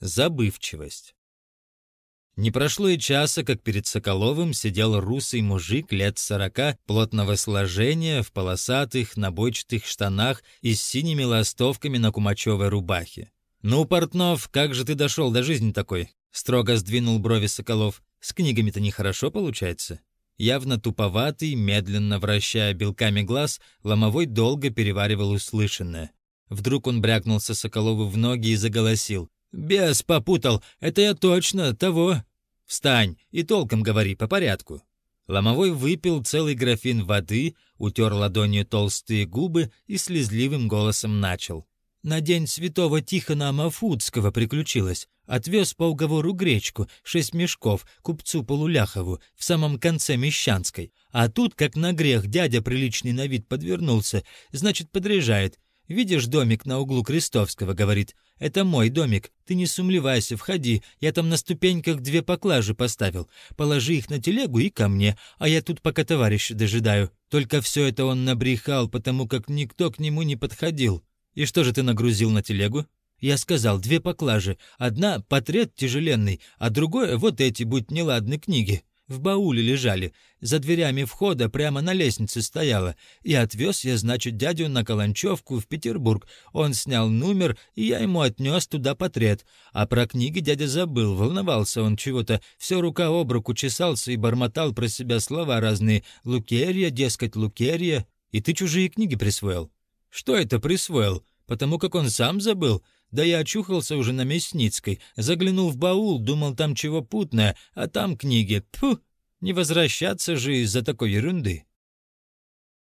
Забывчивость. Не прошло и часа, как перед Соколовым сидел русый мужик лет сорока, плотного сложения, в полосатых, набойчатых штанах и с синими ластовками на кумачевой рубахе. «Ну, Портнов, как же ты дошел до жизни такой?» — строго сдвинул брови Соколов. «С книгами-то нехорошо получается?» Явно туповатый, медленно вращая белками глаз, Ломовой долго переваривал услышанное. Вдруг он брякнулся Соколову в ноги и заголосил. «Бес попутал! Это я точно того!» «Встань и толком говори по порядку!» Ломовой выпил целый графин воды, утер ладонью толстые губы и слезливым голосом начал. На день святого Тихона Амафудского приключилось. Отвез по уговору гречку, шесть мешков, купцу Полуляхову, в самом конце Мещанской. А тут, как на грех, дядя приличный на вид подвернулся, значит, подряжает. «Видишь домик на углу Крестовского?» — говорит. «Это мой домик. Ты не сумлевайся, входи. Я там на ступеньках две поклажи поставил. Положи их на телегу и ко мне, а я тут пока товарища дожидаю». Только все это он набрехал, потому как никто к нему не подходил. «И что же ты нагрузил на телегу?» Я сказал, две поклажи. Одна — портрет тяжеленный, а другое — вот эти, будь неладны, книги. В бауле лежали. За дверями входа прямо на лестнице стояла. И отвез я, значит, дядю на Каланчевку в Петербург. Он снял номер, и я ему отнес туда портрет. А про книги дядя забыл, волновался он чего-то. Все рука об руку чесался и бормотал про себя слова разные. «Лукерья, дескать, Лукерья». И ты чужие книги присвоил. Что это присвоил? Потому как он сам забыл? Да я очухался уже на Мясницкой, заглянул в баул, думал там чего путное, а там книги. Тьфу! Не возвращаться же из-за такой ерунды.